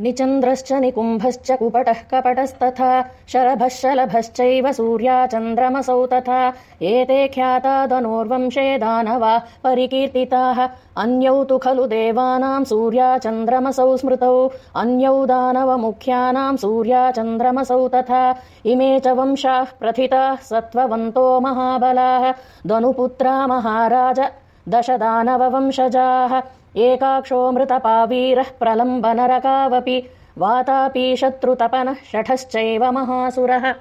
निचन्द्रश्च निकुम्भश्च कुपटः कपटस्तथा शरभः शलभश्चैव सूर्या चन्द्रमसौ तथा। एते ख्यातादनोर्वंशे दानवा परिकीर्तिताः। अन्यौ तु खलु देवानाम् सूर्या चन्द्रमसौ स्मृतौ। अन्यौ दानवमुख्यानाम् सूर्या चन्द्रमसौ तथा। इमे च वंशाः प्रथिताः सत्त्ववन्तो महाबलाः। दनुपुत्रा महाराज दश दानववंशजाः एकाक्षोऽमृतपावीरः प्रलम्बनरकावपि। वातापि शत्रुतपनः शठश्चैव महासुरः